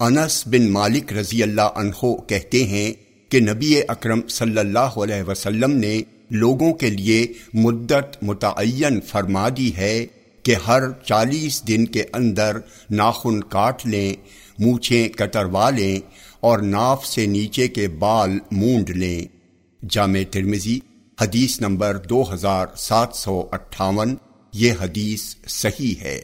انس بن مالک رضی اللہ عنہ کہتے ہیں کہ نبی اکرم صلی اللہ علیہ وسلم نے لوگوں کے لیے مدت متعین فرما دی ہے کہ ہر چالیس دن کے اندر ناخن کاٹ لیں، مونچھیں کتروا لیں اور ناف سے نیچے کے بال مونڈ لیں۔ جامع ترمزی حدیث نمبر دو ہزار سات سو اٹھاون، یہ حدیث صحیح ہے۔